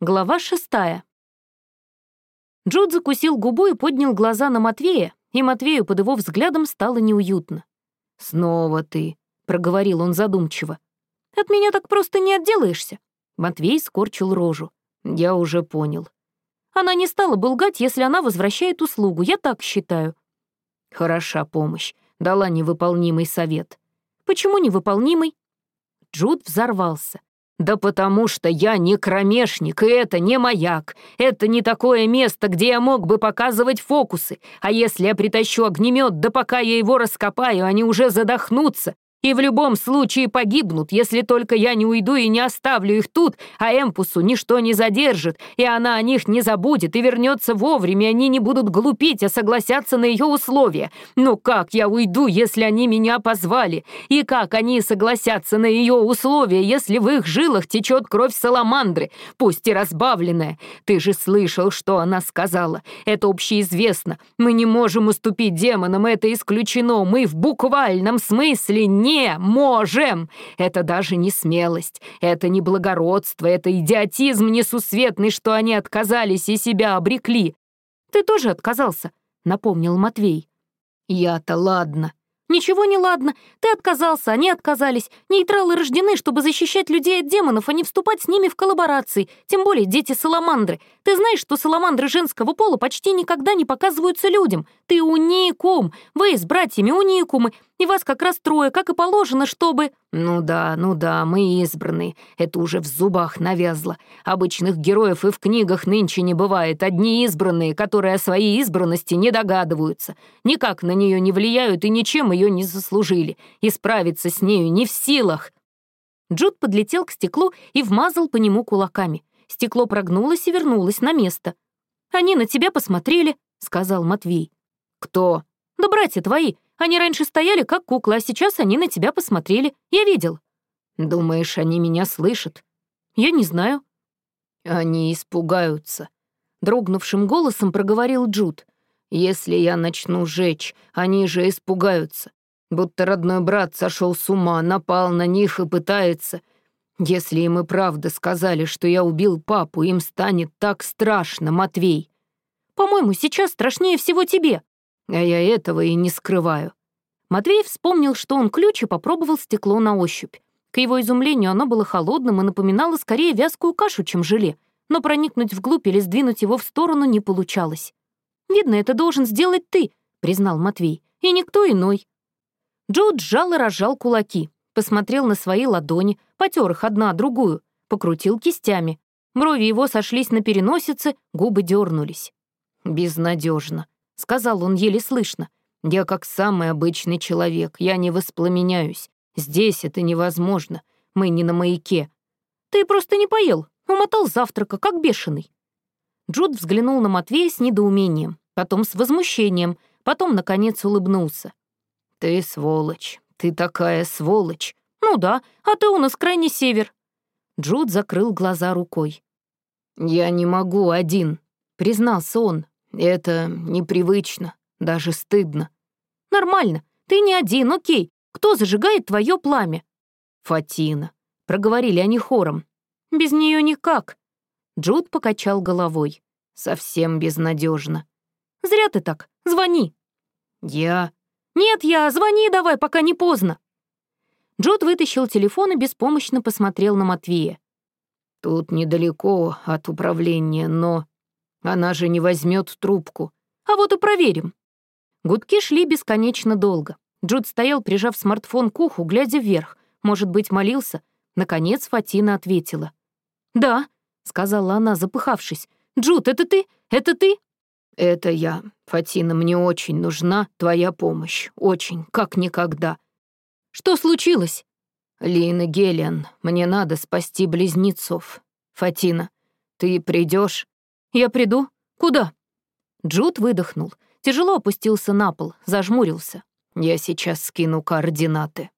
Глава шестая. Джуд закусил губу и поднял глаза на Матвея, и Матвею под его взглядом стало неуютно. «Снова ты», — проговорил он задумчиво. «От меня так просто не отделаешься». Матвей скорчил рожу. «Я уже понял». «Она не стала бы лгать, если она возвращает услугу, я так считаю». «Хороша помощь», — дала невыполнимый совет. «Почему невыполнимый?» Джуд взорвался. «Да потому что я не кромешник, и это не маяк. Это не такое место, где я мог бы показывать фокусы. А если я притащу огнемет, да пока я его раскопаю, они уже задохнутся и в любом случае погибнут, если только я не уйду и не оставлю их тут, а Эмпусу ничто не задержит, и она о них не забудет и вернется вовремя, они не будут глупить, а согласятся на ее условия. Но как я уйду, если они меня позвали? И как они согласятся на ее условия, если в их жилах течет кровь саламандры, пусть и разбавленная? Ты же слышал, что она сказала. Это общеизвестно. Мы не можем уступить демонам, это исключено. Мы в буквальном смысле не не можем! Это даже не смелость, это не благородство, это идиотизм несусветный, что они отказались и себя обрекли. Ты тоже отказался, напомнил Матвей. Я-то ладно, «Ничего не ладно. Ты отказался, они отказались. Нейтралы рождены, чтобы защищать людей от демонов, а не вступать с ними в коллаборации. Тем более дети-саламандры. Ты знаешь, что саламандры женского пола почти никогда не показываются людям. Ты уникум. Вы с братьями уникумы. И вас как раз трое, как и положено, чтобы...» «Ну да, ну да, мы избранные. Это уже в зубах навязло. Обычных героев и в книгах нынче не бывает. Одни избранные, которые о своей избранности не догадываются. Никак на нее не влияют и ничем ее не заслужили. И справиться с нею не в силах». Джуд подлетел к стеклу и вмазал по нему кулаками. Стекло прогнулось и вернулось на место. «Они на тебя посмотрели», — сказал Матвей. «Кто?» «Да братья твои. Они раньше стояли как куклы, а сейчас они на тебя посмотрели. Я видел». «Думаешь, они меня слышат?» «Я не знаю». «Они испугаются», — дрогнувшим голосом проговорил Джуд. «Если я начну жечь, они же испугаются. Будто родной брат сошел с ума, напал на них и пытается. Если им и правда сказали, что я убил папу, им станет так страшно, Матвей. По-моему, сейчас страшнее всего тебе. А я этого и не скрываю. Матвей вспомнил, что он ключ и попробовал стекло на ощупь. К его изумлению оно было холодным и напоминало скорее вязкую кашу, чем желе, но проникнуть вглубь или сдвинуть его в сторону не получалось. «Видно, это должен сделать ты», — признал Матвей, — «и никто иной». Джо сжал и разжал кулаки, посмотрел на свои ладони, потер их одна другую, покрутил кистями. Брови его сошлись на переносице, губы дернулись. Безнадежно. — сказал он еле слышно. «Я как самый обычный человек, я не воспламеняюсь. Здесь это невозможно, мы не на маяке». «Ты просто не поел, умотал завтрака, как бешеный». Джуд взглянул на Матвея с недоумением, потом с возмущением, потом, наконец, улыбнулся. «Ты сволочь, ты такая сволочь». «Ну да, а ты у нас крайний север». Джуд закрыл глаза рукой. «Я не могу один», — признался он, это непривычно, даже стыдно. Нормально, ты не один, окей. Кто зажигает твое пламя? Фатина. Проговорили они хором. Без нее никак. Джуд покачал головой. Совсем безнадежно. Зря ты так. Звони. Я. Нет, я. Звони давай, пока не поздно. Джуд вытащил телефон и беспомощно посмотрел на Матвея. Тут недалеко от управления, но... Она же не возьмет трубку. А вот и проверим. Гудки шли бесконечно долго. Джуд стоял, прижав смартфон к уху, глядя вверх. Может быть, молился? Наконец Фатина ответила. «Да», — сказала она, запыхавшись. «Джуд, это ты? Это ты?» «Это я. Фатина, мне очень нужна твоя помощь. Очень, как никогда». «Что случилось?» «Лина Гелиан, мне надо спасти близнецов. Фатина, ты придешь? «Я приду? Куда?» Джуд выдохнул, тяжело опустился на пол, зажмурился. «Я сейчас скину координаты».